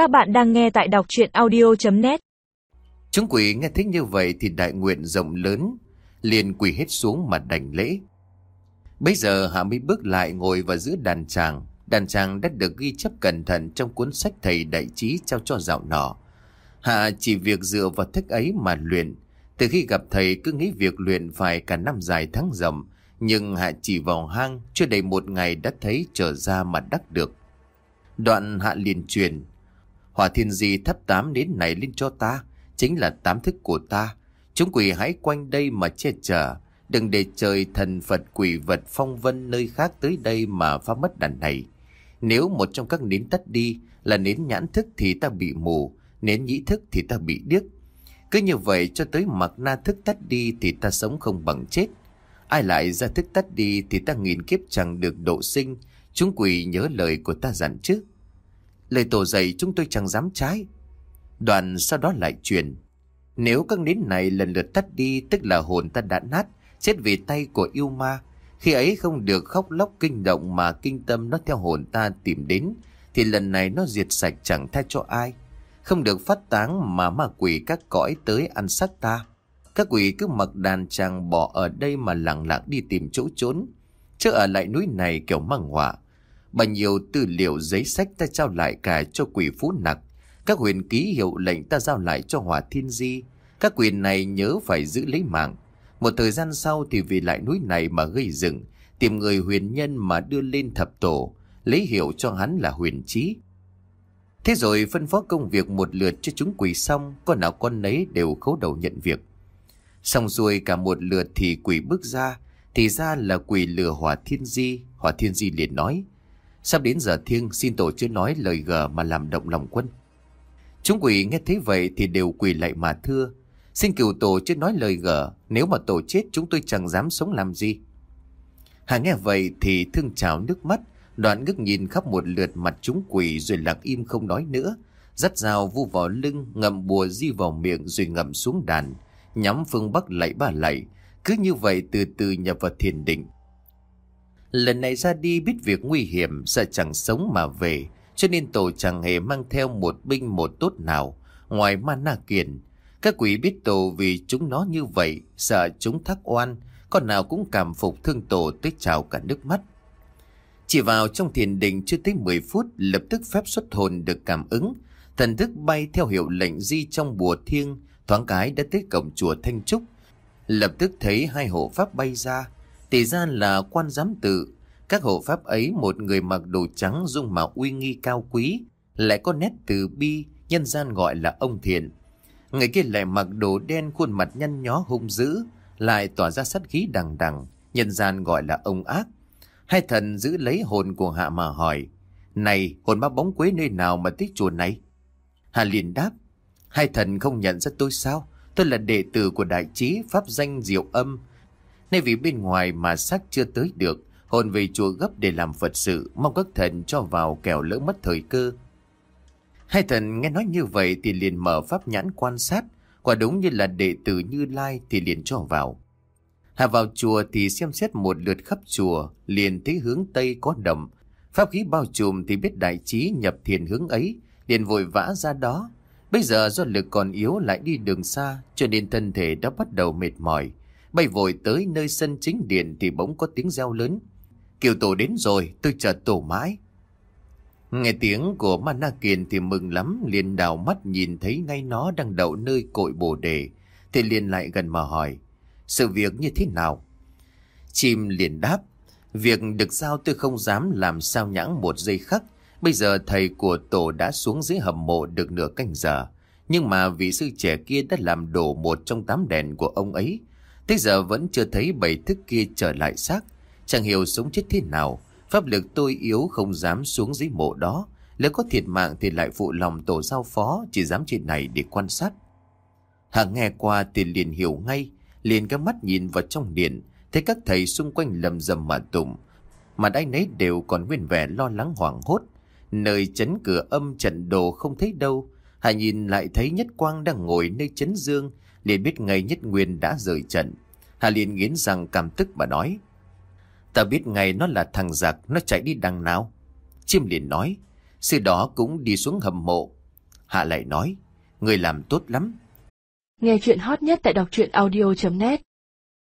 Các bạn đang nghe tại đọc chuyện audio.net Chúng quỷ nghe thấy như vậy thì đại nguyện rộng lớn, liền quỳ hết xuống mà đảnh lễ. Bây giờ Hạ mới bước lại ngồi vào giữa đàn tràng. Đàn tràng đã được ghi chép cẩn thận trong cuốn sách thầy đại trí trao cho dạo nọ. Hạ chỉ việc dựa vào thức ấy mà luyện. Từ khi gặp thầy cứ nghĩ việc luyện phải cả năm dài tháng rộng. Nhưng Hạ chỉ vào hang, chưa đầy một ngày đã thấy trở ra mà đắc được. Đoạn Hạ liền truyền. Hỏa thiên di thắp tám đến này lên cho ta, chính là tám thức của ta. Chúng quỷ hãy quanh đây mà che chở, đừng để trời thần Phật quỷ vật phong vân nơi khác tới đây mà phá mất đàn này. Nếu một trong các nến tắt đi là nến nhãn thức thì ta bị mù, nến nhĩ thức thì ta bị điếc. Cứ như vậy cho tới mặc na thức tắt đi thì ta sống không bằng chết. Ai lại ra thức tắt đi thì ta nghìn kiếp chẳng được độ sinh. Chúng quỷ nhớ lời của ta dặn trước. Lời tổ dạy chúng tôi chẳng dám trái. Đoàn sau đó lại truyền. Nếu các nến này lần lượt tắt đi tức là hồn ta đã nát, chết vì tay của yêu ma. Khi ấy không được khóc lóc kinh động mà kinh tâm nó theo hồn ta tìm đến, thì lần này nó diệt sạch chẳng tha cho ai. Không được phát táng mà ma quỷ các cõi tới ăn xác ta. Các quỷ cứ mặc đàn chàng bỏ ở đây mà lặng lặng đi tìm chỗ trốn. Chứ ở lại núi này kiểu mang họa. Bao nhiêu tư liệu giấy sách ta trao lại cả cho quỷ phú nặc. Các huyền ký hiệu lệnh ta giao lại cho hỏa thiên di. Các quyền này nhớ phải giữ lấy mạng. Một thời gian sau thì vì lại núi này mà gây dựng, tìm người huyền nhân mà đưa lên thập tổ, lấy hiệu cho hắn là huyền trí. Thế rồi phân phó công việc một lượt cho chúng quỷ xong, con nào con nấy đều khấu đầu nhận việc. Xong rồi cả một lượt thì quỷ bước ra, thì ra là quỷ lừa hỏa thiên di. Hỏa thiên di liền nói, sắp đến giờ thiêng xin tổ chưa nói lời gờ mà làm động lòng quân. Chúng quỷ nghe thấy vậy thì đều quỳ lại mà thưa, xin cửu tổ chưa nói lời gờ, nếu mà tổ chết chúng tôi chẳng dám sống làm gì. Hà nghe vậy thì thương trào nước mắt, đoạn ngước nhìn khắp một lượt mặt chúng quỷ rồi lặng im không nói nữa. Dắt dao vu vào lưng, ngậm bùa di vào miệng rồi ngậm xuống đàn, nhắm phương Bắc lạy ba lạy. Cứ như vậy từ từ nhập vào thiền định. Lần này ra đi biết việc nguy hiểm, sợ chẳng sống mà về, cho nên tổ chẳng hề mang theo một binh một tốt nào, ngoài ma na kiền. Các quỷ biết tổ vì chúng nó như vậy, sợ chúng thắc oan, con nào cũng cảm phục thương tổ tới trào cả nước mắt. Chỉ vào trong thiền định chưa tới 10 phút, lập tức phép xuất hồn được cảm ứng. Thần thức bay theo hiệu lệnh di trong bùa thiêng, thoáng cái đã tới cổng chùa Thanh Trúc. Lập tức thấy hai hộ pháp bay ra, tỷ ra là quan giám tự. Các hộ pháp ấy một người mặc đồ trắng dung mạo uy nghi cao quý, lại có nét từ bi, nhân gian gọi là ông thiện. Người kia lại mặc đồ đen khuôn mặt nhăn nhó hung dữ, lại tỏa ra sát khí đằng đằng, nhân gian gọi là ông ác. Hai thần giữ lấy hồn của Hạ mà hỏi, Này, hồn ma bóng quế nơi nào mà tích chùa này? Hạ liền đáp, Hai thần không nhận ra tôi sao? Tôi là đệ tử của đại trí pháp danh diệu âm. Nay vì bên ngoài mà xác chưa tới được, hồn về chùa gấp để làm Phật sự, mong các thần cho vào kẻo lỡ mất thời cơ. Hai thần nghe nói như vậy thì liền mở pháp nhãn quan sát, quả đúng như là đệ tử Như Lai thì liền cho vào. Hạ vào chùa thì xem xét một lượt khắp chùa, liền thấy hướng Tây có đầm. Pháp khí bao trùm thì biết đại trí nhập thiền hướng ấy, liền vội vã ra đó. Bây giờ do lực còn yếu lại đi đường xa, cho nên thân thể đã bắt đầu mệt mỏi. Bay vội tới nơi sân chính điện thì bỗng có tiếng reo lớn. Kiều tổ đến rồi, tôi chờ tổ mãi. Nghe tiếng của Mana Kiền thì mừng lắm, liền đào mắt nhìn thấy ngay nó đang đậu nơi cội bồ đề. Thì liền lại gần mà hỏi, sự việc như thế nào? Chim liền đáp, việc được sao tôi không dám làm sao nhãng một giây khắc. Bây giờ thầy của tổ đã xuống dưới hầm mộ được nửa canh giờ. Nhưng mà vị sư trẻ kia đã làm đổ một trong tám đèn của ông ấy. Thế giờ vẫn chưa thấy bảy thức kia trở lại xác. Chẳng hiểu sống chết thế nào. Pháp lực tôi yếu không dám xuống dưới mộ đó. Nếu có thiệt mạng thì lại phụ lòng tổ giao phó, chỉ dám trên này để quan sát. Hạng nghe qua thì liền hiểu ngay. Liền các mắt nhìn vào trong điện. Thấy các thầy xung quanh lầm rầm mà tụng. Mà ai nấy đều còn nguyên vẻ lo lắng hoảng hốt. Nơi chấn cửa âm trận đồ không thấy đâu. Hà nhìn lại thấy Nhất Quang đang ngồi nơi chấn dương. Liền biết ngay Nhất Nguyên đã rời trận. Hà liền nghiến rằng cảm tức mà nói. Ta biết ngay nó là thằng giặc, nó chạy đi đằng nào. Chiêm liền nói, sư đó cũng đi xuống hầm mộ. Hạ lại nói, người làm tốt lắm. Nghe chuyện hot nhất tại đọc truyện audio.net